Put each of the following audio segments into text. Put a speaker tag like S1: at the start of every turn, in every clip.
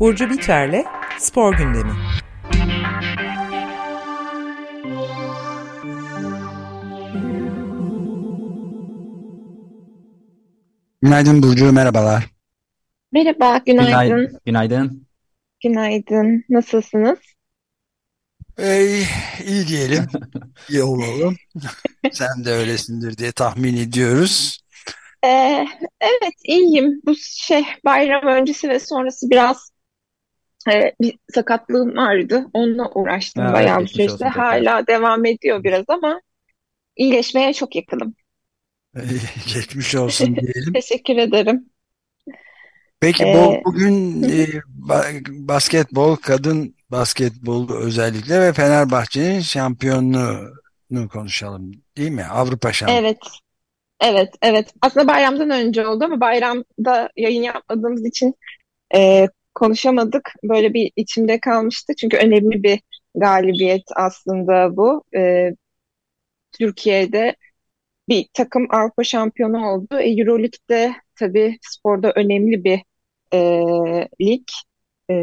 S1: Burcu Biterle Spor Gündemi.
S2: Günaydın Burcu, merhabalar.
S3: Merhaba, günaydın.
S4: Günaydın.
S3: Günaydın. Nasılsınız?
S2: Ee, iyi diyelim, iyi olalım. Sen de öylesindir diye tahmin ediyoruz.
S3: Ee, evet, iyiyim. Bu şey bayram öncesi ve sonrası biraz e, bir sakatlığım vardı. Onunla uğraştım
S4: Evet,
S3: bayağı bir süreçte.
S4: olsun tekrar.
S3: Hala devam ediyor biraz ama iyileşmeye çok yakınım.
S2: Ee, geçmiş olsun diyelim.
S3: Teşekkür ederim.
S2: Peki
S3: Ee,
S2: bu bugün e, ba- basketbol, kadın basketbol özellikle ve Fenerbahçe'nin şampiyonluğunu konuşalım değil mi? Avrupa şampiyonu.
S3: evet, evet, evet. Aslında bayramdan önce oldu ama bayramda yayın yapmadığımız için e, konuşamadık. Böyle bir içimde kalmıştı. Çünkü önemli bir galibiyet aslında bu. E, Türkiye'de bir takım Avrupa şampiyonu oldu. E, Euroleague'de tabii sporda önemli bir e, lig. E,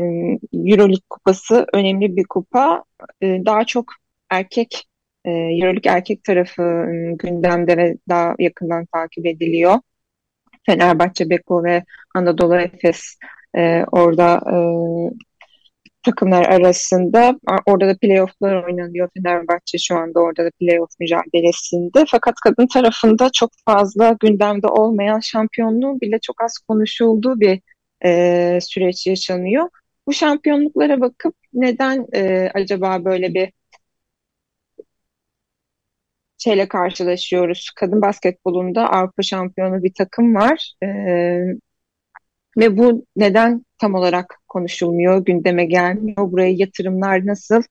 S3: Euroleague kupası önemli bir kupa. E, daha çok erkek e, Euroleague erkek tarafı e, gündemde ve daha yakından takip ediliyor. Fenerbahçe, Beko ve Anadolu Efes e, orada e, takımlar arasında. Orada da playofflar oynanıyor. Fenerbahçe şu anda orada da playoff mücadelesinde. Fakat kadın tarafında çok fazla gündemde olmayan şampiyonluğun bile çok az konuşulduğu bir e, süreç yaşanıyor. Bu şampiyonluklara bakıp neden e, acaba böyle bir şeyle karşılaşıyoruz? Kadın basketbolunda Avrupa şampiyonu bir takım var. E, ve bu neden tam olarak konuşulmuyor, gündeme gelmiyor? Buraya yatırımlar nasıl,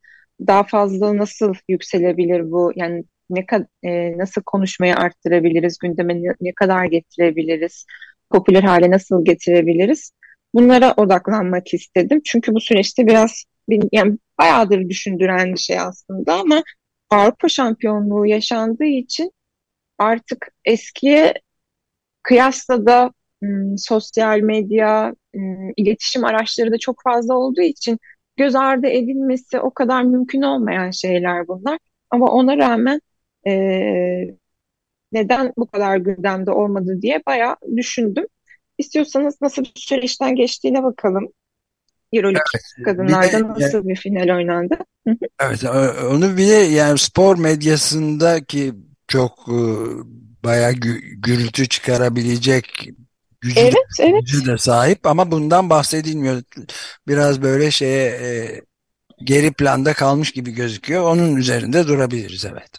S3: daha fazla nasıl yükselebilir bu? Yani ne e, nasıl konuşmayı arttırabiliriz, gündeme ne, ne kadar getirebiliriz, popüler hale nasıl getirebiliriz? Bunlara odaklanmak istedim. Çünkü bu süreçte biraz bir- yani bayağıdır düşündüren bir şey aslında ama Avrupa şampiyonluğu yaşandığı için artık eskiye kıyasla da sosyal medya, iletişim araçları da çok fazla olduğu için göz ardı edilmesi o kadar mümkün olmayan şeyler bunlar. Ama ona rağmen eee, neden bu kadar gündemde olmadı diye bayağı düşündüm. İstiyorsanız nasıl bir süreçten geçtiğine bakalım. Euroleague
S2: de
S3: kadınlarda
S2: e,
S3: nasıl bir final oynandı?
S2: Evet ö- onu bir de yani spor medyasındaki çok e, bayağı gü- gürültü çıkarabilecek gücü de,
S3: Evet, evet.
S2: gücü de sahip ama bundan bahsedilmiyor. Biraz böyle şeye e, geri planda kalmış gibi gözüküyor. Onun üzerinde durabiliriz evet.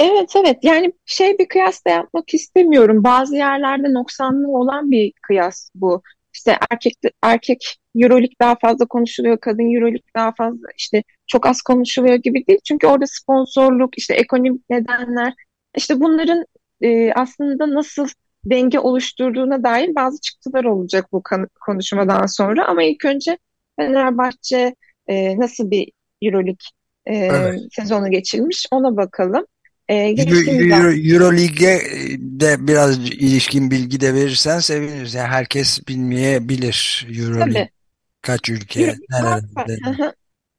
S3: Evet evet yani şey bir kıyas da yapmak istemiyorum. Bazı yerlerde noksanlı olan bir kıyas bu. İşte erkek erkek Euroleague daha fazla konuşuluyor, kadın Euroleague daha fazla işte çok az konuşuluyor gibi değil. Çünkü orada sponsorluk, işte ekonomik nedenler, işte bunların e, aslında nasıl denge oluşturduğuna dair bazı çıktılar olacak bu konuşmadan sonra. Ama ilk önce Fenerbahçe e, nasıl bir Euroleague e,
S2: Evet.
S3: sezonu geçirmiş ona bakalım. Ee,
S2: Euro,
S3: geçtiğimiz
S2: Euro, Euroleague'e de biraz ilişkin bilgi de verirsen seviniriz. Yani herkes bilmeyebilir Euroleague
S3: tabii
S2: kaç ülke,
S3: Euro-.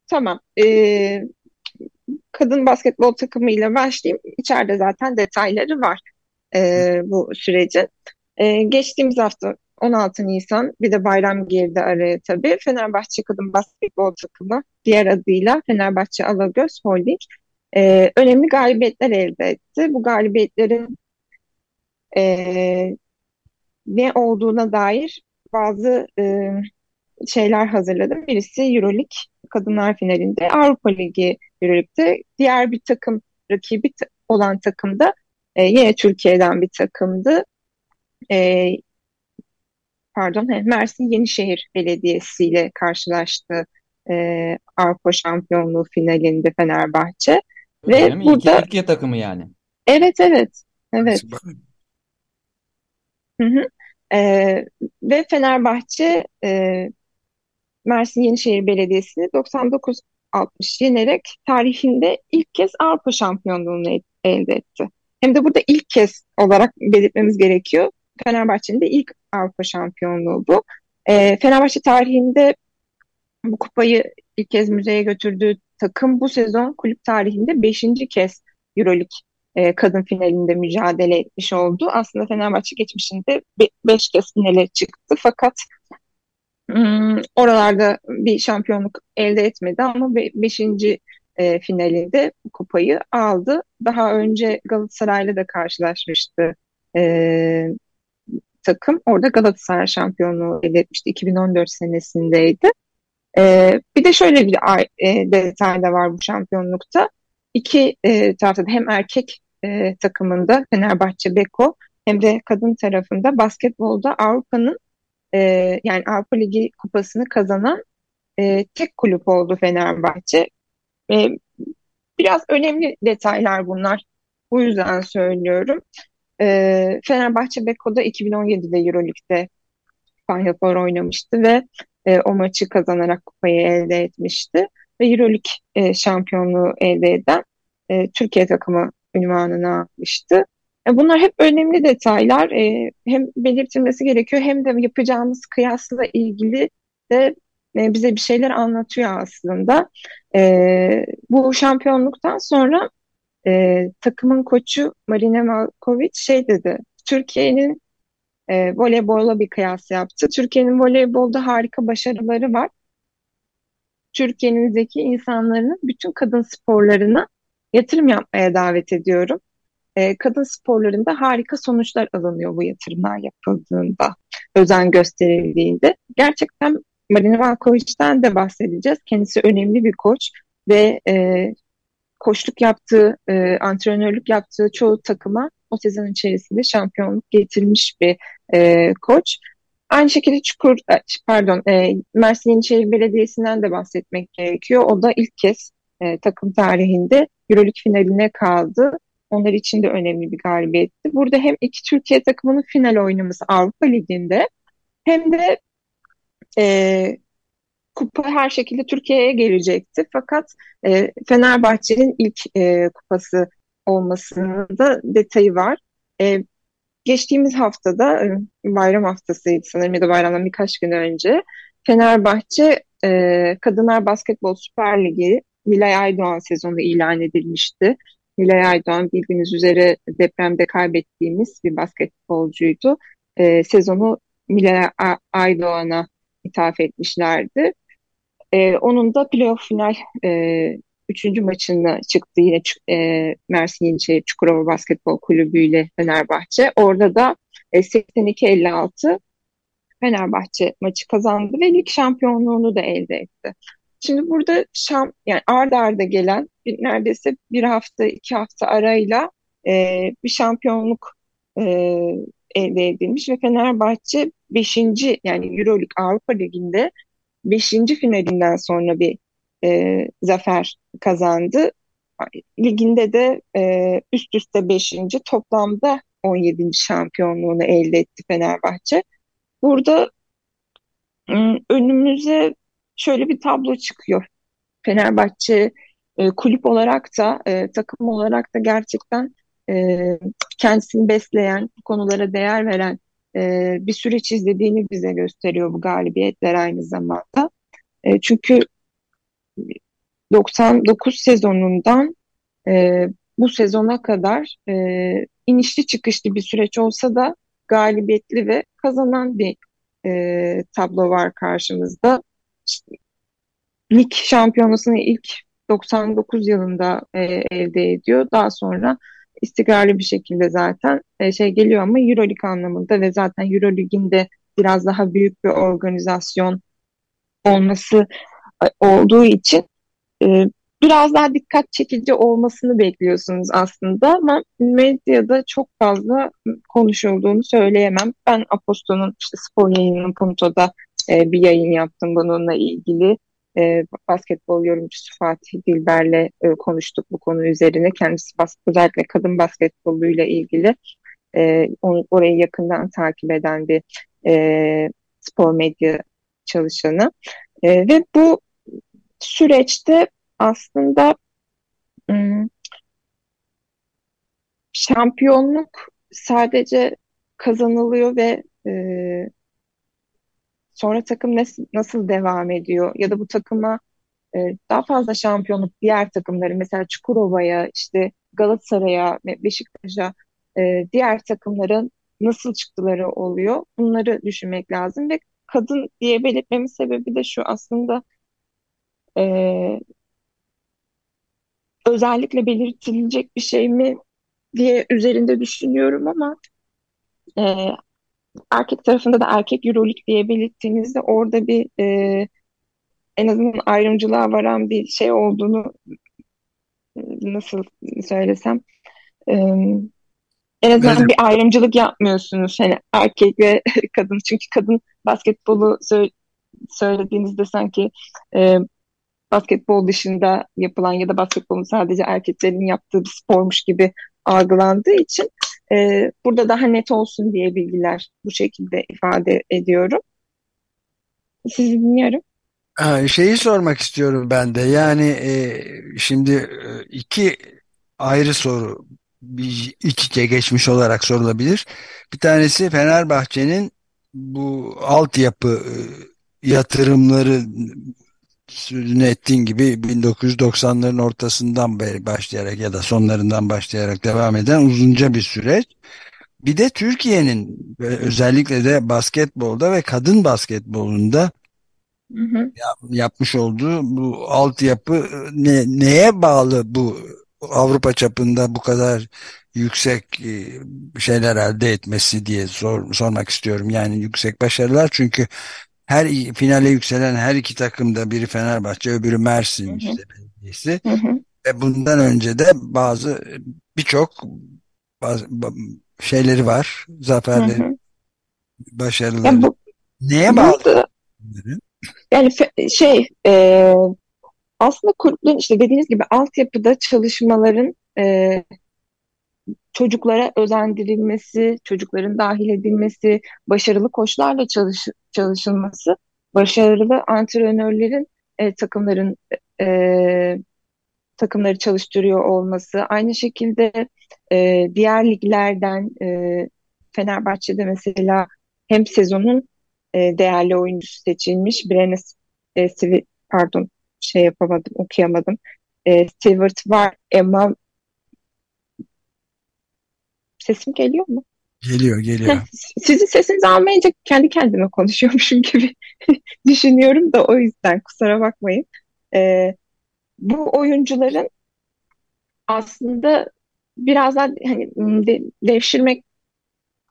S3: Tamam. Ee, kadın basketbol takımıyla başlayayım. İçeride zaten detayları var ee, bu sürecin. Ee, geçtiğimiz hafta 16 Nisan bir de bayram girdi araya tabii. Fenerbahçe Kadın Basketbol Takımı diğer adıyla Fenerbahçe Alagöz Holding ee, önemli galibiyetler elde etti. Bu galibiyetlerin ee, ne olduğuna dair bazı e, şeyler hazırladım. Birisi Euroleague kadınlar finalinde, Avrupa Ligi Euroleague'de diğer bir takım rakibi olan takım da e, yine Türkiye'den bir takımdı. E, pardon, Mersin Yenişehir Belediyesi ile karşılaştı e, Avrupa Şampiyonluğu finalinde Fenerbahçe.
S4: Öyle
S3: Ve
S4: mi? İki
S3: burada
S4: Türkiye takımı yani.
S3: evet evet evet hı hı. E, ve Fenerbahçe e, Mersin Yenişehir Belediyesi'ni 99-60 yenerek tarihinde ilk kez Avrupa şampiyonluğunu el- elde etti. hem de burada ilk kez olarak belirtmemiz gerekiyor. Fenerbahçe'nin de ilk Avrupa şampiyonluğu bu. E, Fenerbahçe tarihinde bu kupayı ilk kez müzeye götürdüğü takım bu sezon kulüp tarihinde beşinci kez Euroleague e, kadın finalinde mücadele etmiş oldu. Aslında Fenerbahçe geçmişinde be, beş kez finale çıktı fakat hmm, oralarda bir şampiyonluk elde etmedi ama be, beşinci e, finalinde kupayı aldı. Daha önce Galatasaray'la da karşılaşmıştı e, takım. Orada Galatasaray şampiyonluğu elde etmişti. 2014 senesindeydi. E, bir de şöyle bir e, detay da var bu şampiyonlukta. İki e, tarafta da hem erkek e, takımında Fenerbahçe Beko hem de kadın tarafında basketbolda Avrupa'nın e, yani Avrupa Ligi kupasını kazanan e, tek kulüp oldu Fenerbahçe. E, biraz önemli detaylar bunlar. Bu yüzden söylüyorum. E, Fenerbahçe Beko'da 2017'de Euroleague'de Final Four oynamıştı ve e, o maçı kazanarak kupayı elde etmişti. Ve Euroleague e, şampiyonluğu elde eden e, Türkiye takımı ünvanını almıştı. E, bunlar hep önemli detaylar. E, hem belirtilmesi gerekiyor hem de yapacağımız kıyasla ilgili de e, bize bir şeyler anlatıyor aslında. E, bu şampiyonluktan sonra e, takımın koçu Marina Malkovic şey dedi. Türkiye'nin e, voleybolla bir kıyas yaptı. Türkiye'nin voleybolda harika başarıları var. Türkiye'nin zeki insanların bütün kadın sporlarına yatırım yapmaya davet ediyorum. E, kadın sporlarında harika sonuçlar alınıyor bu yatırımlar yapıldığında, özen gösterildiğinde. Gerçekten Marina Valkovic'den de bahsedeceğiz. Kendisi önemli bir koç ve e, koçluk yaptığı, e, antrenörlük yaptığı çoğu takıma o sezon içerisinde şampiyonluk getirmiş bir e, koç. Aynı şekilde Çukur, e, pardon, e, Mersin Yeniçeri Belediyesi'nden de bahsetmek gerekiyor. O da ilk kez e, takım tarihinde Euroleague finaline kaldı. Onlar için de önemli bir galibiyetti. Burada hem iki Türkiye takımının final oynaması Avrupa Ligi'nde hem de e, kupa her şekilde Türkiye'ye gelecekti. Fakat e, Fenerbahçe'nin ilk e, kupası olmasının da detayı var. E, geçtiğimiz haftada e, bayram haftasıydı sanırım ya da bayramdan birkaç gün önce Fenerbahçe e, Kadınlar Basketbol Süper Ligi Nilay Aydoğan sezonu ilan edilmişti. Nilay Aydoğan bildiğiniz üzere depremde kaybettiğimiz bir basketbolcuydu. E, sezonu Nilay Aydoğan'a ithaf etmişlerdi. E, onun da playoff final e, üçüncü maçına çıktı yine e, Mersin Yeniçeri Çukurova Basketbol Kulübü ile Fenerbahçe. Orada da e, 82-56 Fenerbahçe maçı kazandı ve lig şampiyonluğunu da elde etti. Şimdi burada şam, yani ard arda gelen neredeyse bir hafta iki hafta arayla e, bir şampiyonluk e, elde edilmiş ve Fenerbahçe 5. yani Euroleague Avrupa Ligi'nde 5. finalinden sonra bir e, zafer kazandı. Liginde de e, üst üste 5. toplamda 17. şampiyonluğunu elde etti Fenerbahçe. Burada önümüze şöyle bir tablo çıkıyor. Fenerbahçe e, kulüp olarak da e, takım olarak da gerçekten e, kendisini besleyen, bu konulara değer veren e, bir süreç izlediğini bize gösteriyor bu galibiyetler aynı zamanda. E, çünkü 99 sezonundan e, bu sezona kadar e, inişli çıkışlı bir süreç olsa da galibiyetli ve kazanan bir e, tablo var karşımızda. İşte, lig şampiyonasını ilk 99 yılında e, elde ediyor. Daha sonra istikrarlı bir şekilde zaten e, şey geliyor ama Euroleague anlamında ve zaten Euroleague'in de biraz daha büyük bir organizasyon olması olduğu için e, biraz daha dikkat çekici olmasını bekliyorsunuz aslında ama medyada çok fazla konuşulduğunu söyleyemem. Ben Aposto'nun işte spor yayınının Punto'da e, bir yayın yaptım bununla ilgili. E, basketbol yorumcusu Fatih Dilber'le e, konuştuk bu konu üzerine. Kendisi bas özellikle kadın basketboluyla ilgili e, onu, orayı yakından takip eden bir e, spor medya çalışanı. E, ve bu süreçte aslında şampiyonluk sadece kazanılıyor ve e, sonra takım nasıl, nasıl devam ediyor? Ya da bu takıma e, daha fazla şampiyonluk diğer takımları mesela Çukurova'ya işte Galatasaray'a Beşiktaş'a e, diğer takımların nasıl çıktıları oluyor? Bunları düşünmek lazım ve kadın diye belirtmemin sebebi de şu. Aslında e, özellikle belirtilecek bir şey mi diye üzerinde düşünüyorum ama e, erkek tarafında da erkek Euroleague diye belirttiğinizde orada bir e, en azından ayrımcılığa varan bir şey olduğunu nasıl söylesem e, en azından evet. bir ayrımcılık yapmıyorsunuz hani erkek ve kadın çünkü kadın basketbolu sö söylediğinizde sanki e, basketbol dışında yapılan ya da basketbolun sadece erkeklerin yaptığı bir spormuş gibi algılandığı için e, burada daha net olsun diye bilgiler bu şekilde ifade ediyorum. Sizi dinliyorum.
S2: Şeyi sormak istiyorum ben de. Yani e, şimdi e, iki ayrı soru bir iç içe geçmiş olarak sorulabilir. Bir tanesi Fenerbahçe'nin bu altyapı e, yatırımları sözünü ettiğin gibi 1990'ların ortasından başlayarak ya da sonlarından başlayarak devam eden uzunca bir süreç. Bir de Türkiye'nin özellikle de basketbolda ve kadın basketbolunda hı hı. yapmış olduğu bu altyapı ne, neye bağlı bu Avrupa çapında bu kadar yüksek e, şeyler elde etmesi diye sor, sormak istiyorum. Yani yüksek başarılar çünkü her finale yükselen her iki takım da biri Fenerbahçe öbürü Mersin işte belediyesi. Ve bundan önce de bazı birçok şeyleri var. Zaferleri, hı hı. başarıları. Yani bu, Neye bağlı?
S3: Yani şey e, aslında kulüplerin işte dediğiniz gibi altyapıda çalışmaların e, çocuklara özendirilmesi, çocukların dahil edilmesi, başarılı koçlarla çalış, çalışılması, başarılı antrenörlerin e, takımların e, takımları çalıştırıyor olması, aynı şekilde e, diğer liglerden e, Fenerbahçe'de mesela hem sezonun e, değerli oyuncusu seçilmiş, Brenes e, pardon şey yapamadım, okuyamadım. E, Stewart var, Emma Sesim geliyor mu?
S2: Geliyor, geliyor.
S3: Sizin sesinizi almayınca kendi kendime konuşuyormuşum gibi düşünüyorum da o yüzden kusura bakmayın. Ee, bu oyuncuların aslında biraz daha hani de, devşirmek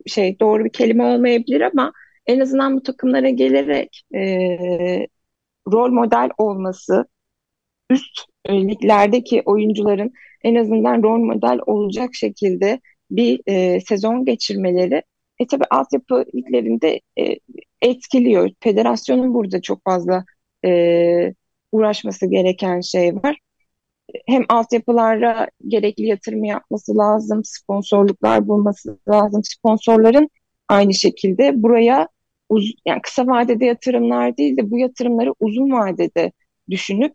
S3: şey doğru bir kelime olmayabilir ama en azından bu takımlara gelerek e, rol model olması, üst liglerdeki oyuncuların en azından rol model olacak şekilde bir e, sezon geçirmeleri e tabi altyapı liglerinde e, etkiliyor. Federasyonun burada çok fazla e, uğraşması gereken şey var. Hem altyapılara gerekli yatırım yapması lazım, sponsorluklar bulması lazım. Sponsorların aynı şekilde buraya uz yani kısa vadede yatırımlar değil de bu yatırımları uzun vadede düşünüp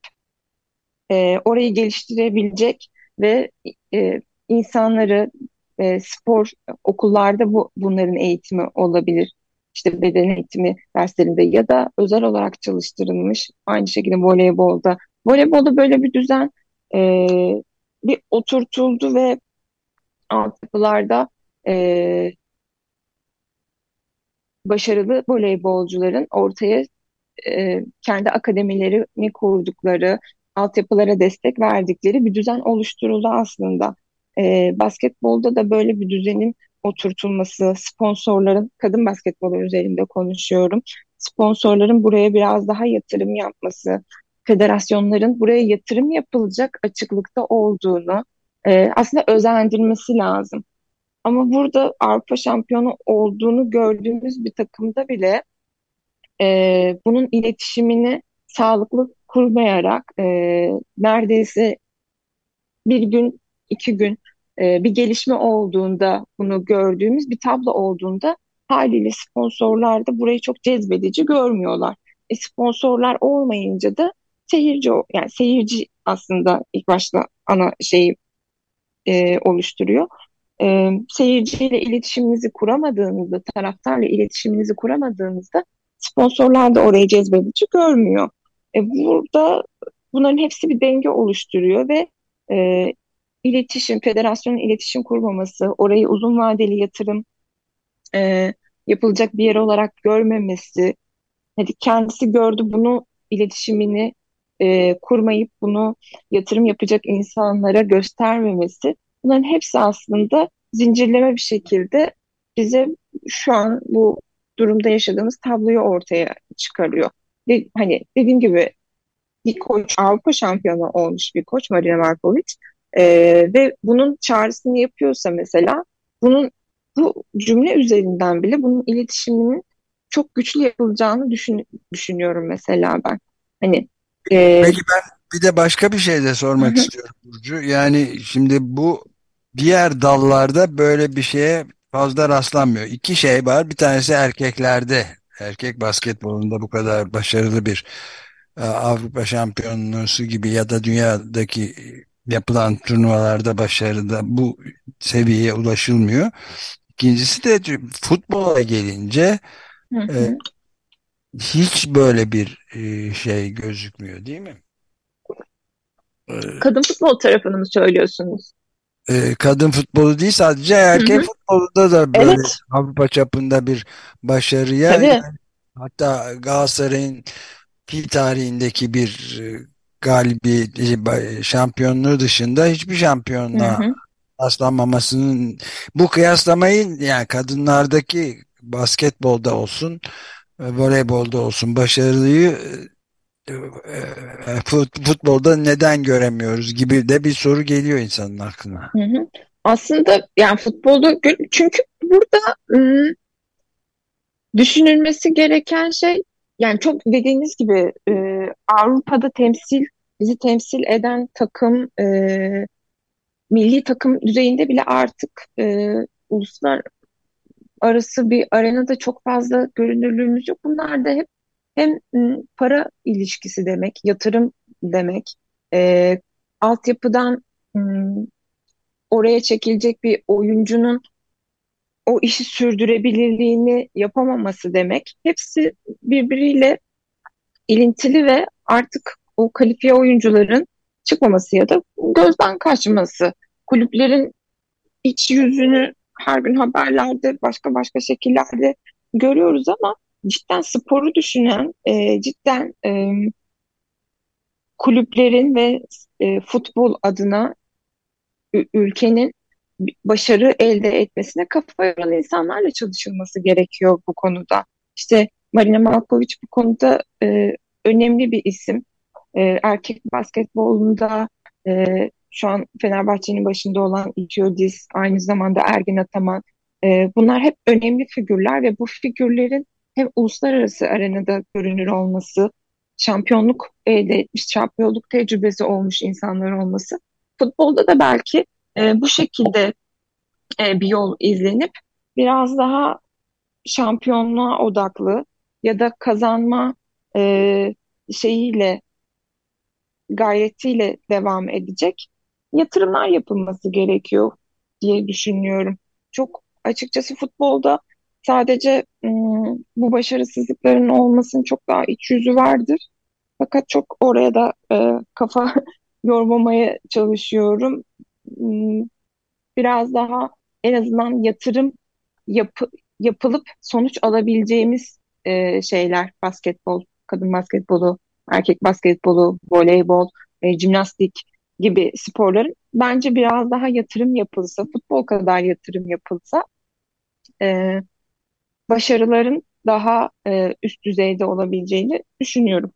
S3: e, orayı geliştirebilecek ve e, insanları e, spor okullarda bu bunların eğitimi olabilir. İşte beden eğitimi derslerinde ya da özel olarak çalıştırılmış aynı şekilde voleybolda. Voleybolda böyle bir düzen e, bir oturtuldu ve altyapılarda e, başarılı voleybolcuların ortaya e, kendi akademilerini kurdukları, altyapılara destek verdikleri bir düzen oluşturuldu aslında. E, basketbolda da böyle bir düzenin oturtulması, sponsorların, kadın basketbolu üzerinde konuşuyorum, sponsorların buraya biraz daha yatırım yapması, federasyonların buraya yatırım yapılacak açıklıkta olduğunu e, aslında özendirmesi lazım. Ama burada Avrupa şampiyonu olduğunu gördüğümüz bir takımda bile e, bunun iletişimini sağlıklı kurmayarak e, neredeyse bir gün iki gün e, bir gelişme olduğunda bunu gördüğümüz bir tablo olduğunda haliyle sponsorlar da burayı çok cezbedici görmüyorlar. E, sponsorlar olmayınca da seyirci yani seyirci aslında ilk başta ana şeyi e, oluşturuyor. e, seyirciyle iletişiminizi kuramadığınızda, taraftarla iletişiminizi kuramadığınızda sponsorlar da orayı cezbedici görmüyor. E, burada bunların hepsi bir denge oluşturuyor ve e, iletişim, federasyonun iletişim kurmaması, orayı uzun vadeli yatırım e, yapılacak bir yer olarak görmemesi, hadi kendisi gördü bunu iletişimini e, kurmayıp bunu yatırım yapacak insanlara göstermemesi, bunların hepsi aslında zincirleme bir şekilde bize şu an bu durumda yaşadığımız tabloyu ortaya çıkarıyor. De, hani dediğim gibi bir koç Avrupa şampiyonu olmuş bir koç Marina Markovic e, ve bunun çağrısını yapıyorsa mesela bunun bu cümle üzerinden bile bunun iletişiminin çok güçlü yapılacağını düşün, düşünüyorum mesela ben. Hani
S2: e, Peki ben bir de başka bir şey de sormak istiyorum Burcu. Yani şimdi bu diğer dallarda böyle bir şeye fazla rastlanmıyor. İki şey var. Bir tanesi erkeklerde. Erkek basketbolunda bu kadar başarılı bir e, Avrupa Şampiyonası gibi ya da dünyadaki yapılan turnuvalarda başarıda bu seviyeye ulaşılmıyor. İkincisi de futbola gelince hı hı. E, hiç böyle bir e, şey gözükmüyor değil mi?
S3: E, Kadın futbol tarafını mı söylüyorsunuz?
S2: E, kadın futbolu değil sadece erkek hı hı. futbolunda da böyle evet. Avrupa çapında bir başarıya yani, hatta Galatasaray'ın fil tarihindeki bir e, galibi e, şampiyonluğu dışında hiçbir şampiyonluğa rastlanmamasının bu kıyaslamayı yani kadınlardaki basketbolda olsun e, voleybolda olsun başarılıyı futbolda neden göremiyoruz gibi de bir soru geliyor insanın aklına. Hı hı.
S3: Aslında yani futbolda çünkü burada ıı, düşünülmesi gereken şey yani çok dediğiniz gibi e, Avrupa'da temsil bizi temsil eden takım e, milli takım düzeyinde bile artık e, uluslar arası bir arenada çok fazla görünürlüğümüz yok. Bunlar da hep hem para ilişkisi demek, yatırım demek, e, altyapıdan oraya çekilecek bir oyuncunun o işi sürdürebilirliğini yapamaması demek. Hepsi birbiriyle ilintili ve artık o kalifiye oyuncuların çıkmaması ya da gözden kaçması. Kulüplerin iç yüzünü her gün haberlerde başka başka şekillerde görüyoruz ama cidden sporu düşünen, e, cidden e, kulüplerin ve e, futbol adına ülkenin başarı elde etmesine kafa yoran insanlarla çalışılması gerekiyor bu konuda. İşte Marina Malkovic bu konuda e, önemli bir isim. E, erkek basketbolunda e, şu an Fenerbahçe'nin başında olan İtiodis, aynı zamanda Ergin Ataman. E, bunlar hep önemli figürler ve bu figürlerin hem uluslararası arenada görünür olması, şampiyonluk elde etmiş, şampiyonluk tecrübesi olmuş insanlar olması. Futbolda da belki e, bu şekilde e, bir yol izlenip biraz daha şampiyonluğa odaklı ya da kazanma e, şeyiyle gayretiyle devam edecek yatırımlar yapılması gerekiyor diye düşünüyorum. Çok açıkçası futbolda sadece ım, bu başarısızlıkların olmasının çok daha iç yüzü vardır. Fakat çok oraya da e, kafa yormamaya çalışıyorum. Biraz daha en azından yatırım yapı, yapılıp sonuç alabileceğimiz e, şeyler basketbol, kadın basketbolu, erkek basketbolu, voleybol, e, jimnastik gibi sporların bence biraz daha yatırım yapılsa, futbol kadar yatırım yapılsa e, başarıların daha e, üst düzeyde olabileceğini düşünüyorum.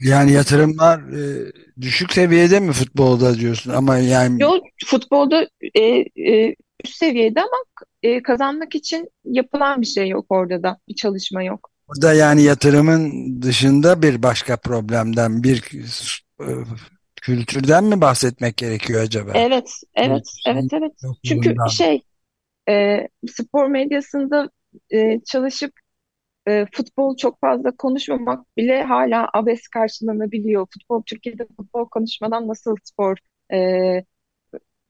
S2: Yani yatırımlar e, düşük seviyede mi futbolda diyorsun ama yani
S3: Yok futbolda e, e, üst seviyede ama e, kazanmak için yapılan bir şey yok orada da bir çalışma yok.
S2: Burada yani yatırımın dışında bir başka problemden bir e, kültürden mi bahsetmek gerekiyor acaba?
S3: Evet, evet, evet, evet. Çünkü şey e, spor medyasında e, çalışıp e, futbol çok fazla konuşmamak bile hala abes karşılanabiliyor. Futbol Türkiye'de futbol konuşmadan nasıl spor e,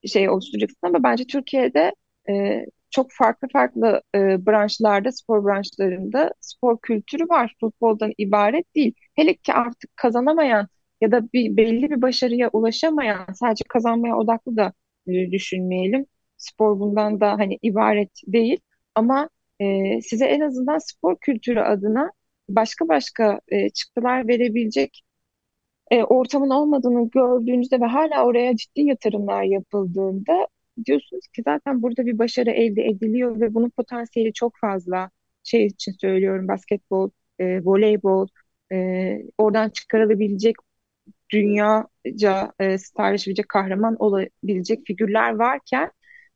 S3: şey oluşturacaksın ama bence Türkiye'de e, çok farklı farklı e, branşlarda, spor branşlarında spor kültürü var. Futboldan ibaret değil. Hele ki artık kazanamayan ya da bir belli bir başarıya ulaşamayan, sadece kazanmaya odaklı da e, düşünmeyelim. Spor bundan da hani ibaret değil. Ama e, size en azından spor kültürü adına başka başka e, çıktılar verebilecek e, ortamın olmadığını gördüğünüzde ve hala oraya ciddi yatırımlar yapıldığında diyorsunuz ki zaten burada bir başarı elde ediliyor ve bunun potansiyeli çok fazla. Şey için söylüyorum basketbol, e, voleybol, e, oradan çıkarılabilecek dünyaca e, starleşebilecek kahraman olabilecek figürler varken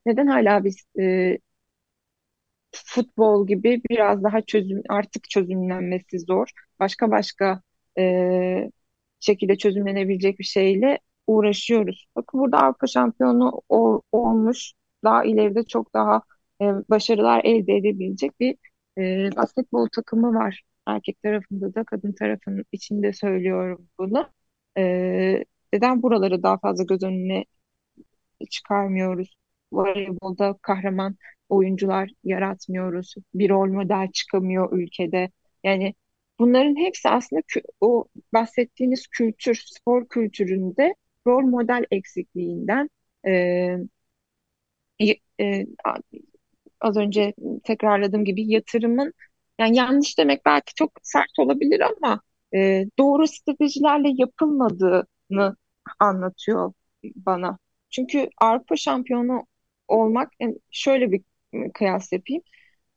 S3: neden hala biz e, futbol gibi biraz daha çözüm artık çözümlenmesi zor. Başka başka e, şekilde çözümlenebilecek bir şeyle uğraşıyoruz. Bakın burada Avrupa şampiyonu ol, olmuş, daha ileride çok daha e, başarılar elde edebilecek bir e, basketbol takımı var. Erkek tarafında da kadın tarafının içinde söylüyorum bunu. E, neden buraları daha fazla göz önüne çıkarmıyoruz? Voleybolda kahraman oyuncular yaratmıyoruz. Bir rol model çıkamıyor ülkede. Yani bunların hepsi aslında o bahsettiğiniz kültür, spor kültüründe rol model eksikliğinden e, e, az önce tekrarladığım gibi yatırımın yani yanlış demek belki çok sert olabilir ama e, doğru stratejilerle yapılmadığını anlatıyor bana. Çünkü Avrupa şampiyonu olmak yani şöyle bir kıyas yapayım.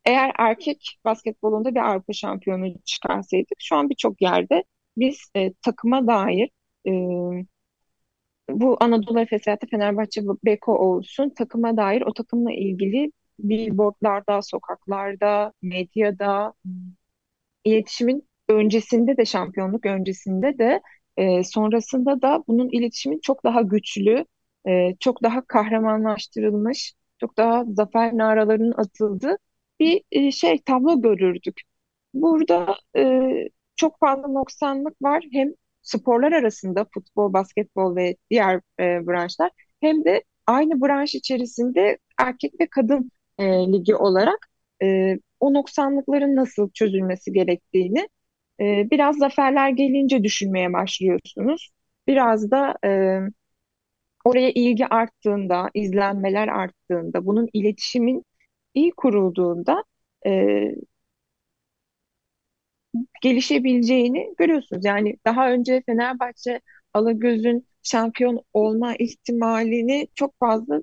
S3: Eğer erkek basketbolunda bir Avrupa şampiyonu çıkarsaydık şu an birçok yerde biz e, takıma dair e, bu Anadolu Efes ya Fenerbahçe Beko olsun takıma dair o takımla ilgili billboardlarda, sokaklarda, medyada, iletişimin öncesinde de şampiyonluk öncesinde de e, sonrasında da bunun iletişimin çok daha güçlü, e, çok daha kahramanlaştırılmış, çok daha zafer naralarının atıldığı bir e, şey tablo görürdük. Burada e, çok fazla noksanlık var. Hem sporlar arasında futbol, basketbol ve diğer e, branşlar hem de aynı branş içerisinde erkek ve kadın e, ligi olarak e, o noksanlıkların nasıl çözülmesi gerektiğini e, biraz zaferler gelince düşünmeye başlıyorsunuz. Biraz da e, oraya ilgi arttığında, izlenmeler arttığında, bunun iletişimin iyi kurulduğunda e, gelişebileceğini görüyorsunuz. Yani daha önce Fenerbahçe Alagöz'ün şampiyon olma ihtimalini çok fazla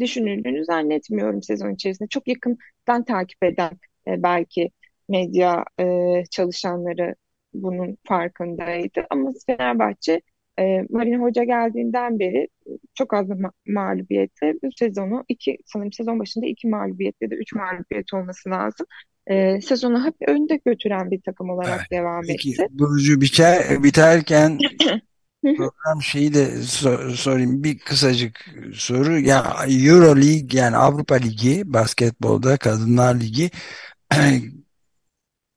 S3: düşünüldüğünü zannetmiyorum sezon içerisinde. Çok yakından takip eden e, belki medya e, çalışanları bunun farkındaydı. Ama Fenerbahçe e, Marin Hoca geldiğinden beri çok az ma mağlubiyetle bu sezonu iki sanırım sezon başında iki mağlubiyet ya da üç mağlubiyet olması lazım. E, sezonu hep önde götüren bir takım olarak evet. devam Peki, etti.
S2: Burcu biter, biterken program şeyi de sor, sorayım bir kısacık soru. Ya Euro League yani Avrupa Ligi basketbolda Kadınlar Ligi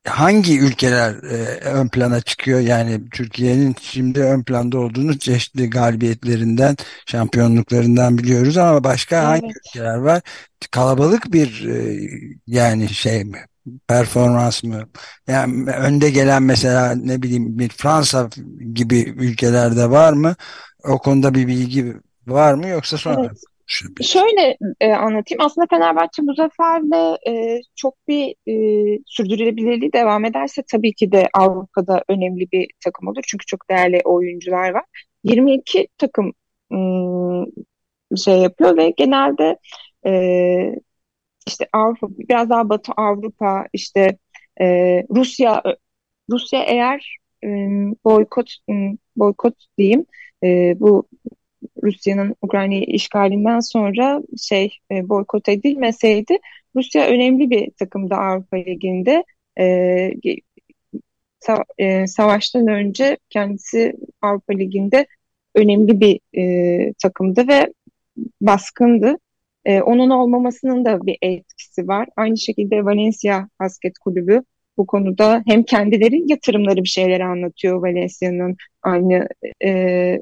S2: hangi ülkeler e, ön plana çıkıyor? Yani Türkiye'nin şimdi ön planda olduğunu çeşitli galibiyetlerinden, şampiyonluklarından biliyoruz ama başka evet. hangi ülkeler var? Kalabalık bir e, yani şey mi? Performans mı? Yani önde gelen mesela ne bileyim bir Fransa gibi ülkelerde var mı? O konuda bir bilgi var mı yoksa sonra evet.
S3: Şöyle e, anlatayım. Aslında Fenerbahçe bu zaferle e, çok bir e, sürdürülebilirliği devam ederse tabii ki de Avrupa'da önemli bir takım olur. Çünkü çok değerli oyuncular var. 22 takım ım, şey yapıyor ve genelde e, işte Avrupa biraz daha Batı Avrupa işte e, Rusya Rusya eğer e, boykot boykot diyeyim e, bu Rusya'nın Ukrayna'yı işgalinden sonra şey e, boykot edilmeseydi Rusya önemli bir takımda Avrupa Ligi'nde e, sa e, savaştan önce kendisi Avrupa Ligi'nde önemli bir e, takımdı ve baskındı. E, onun olmamasının da bir etkisi var. Aynı şekilde Valencia Basket Kulübü bu konuda hem kendileri yatırımları bir şeyler anlatıyor Valencia'nın aynı e,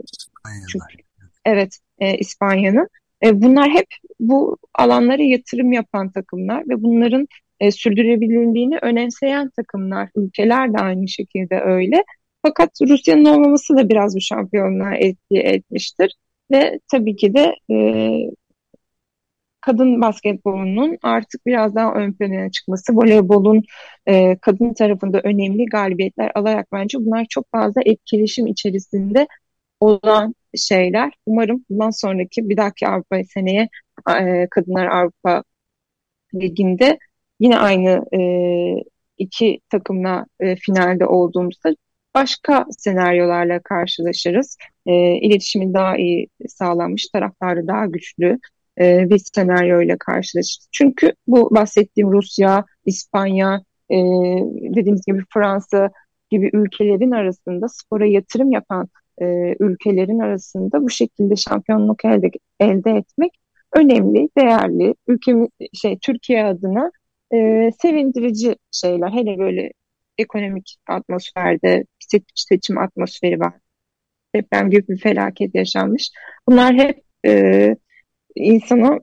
S3: çünkü Evet, e, İspanya'nın. E, bunlar hep bu alanlara yatırım yapan takımlar ve bunların e, sürdürülebilirliğini önemseyen takımlar, ülkeler de aynı şekilde öyle. Fakat Rusya'nın olmaması da biraz bu şampiyonluğa etki etmiştir. Ve tabii ki de e, kadın basketbolunun artık biraz daha ön plana çıkması, voleybolun e, kadın tarafında önemli galibiyetler alarak bence bunlar çok fazla etkileşim içerisinde olan şeyler. Umarım bundan sonraki bir dahaki Avrupa seneye e, Kadınlar Avrupa Ligi'nde yine aynı e, iki takımla e, finalde olduğumuzda başka senaryolarla karşılaşırız. E, iletişimin daha iyi sağlanmış, taraftarı daha güçlü e, bir senaryoyla karşılaşırız. Çünkü bu bahsettiğim Rusya, İspanya, e, dediğimiz gibi Fransa gibi ülkelerin arasında spora yatırım yapan e, ülkelerin arasında bu şekilde şampiyonluk elde elde etmek önemli, değerli. Ülkemiz şey Türkiye adına e, sevindirici şeyler. Hele böyle ekonomik atmosferde seç, seçim atmosferi var. Deprem gibi bir felaket yaşanmış. Bunlar hep e, insana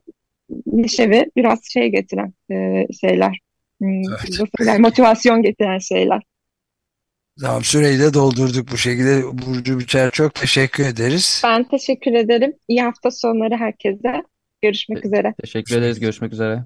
S3: neşe ve biraz şey getiren e, şeyler. Hmm, evet. Motivasyon getiren şeyler.
S2: Tamam süreyi de doldurduk bu şekilde. Burcu Biçer çok teşekkür ederiz.
S3: Ben teşekkür ederim. İyi hafta sonları herkese. Görüşmek üzere.
S4: Teşekkür ederiz. Görüşmek üzere.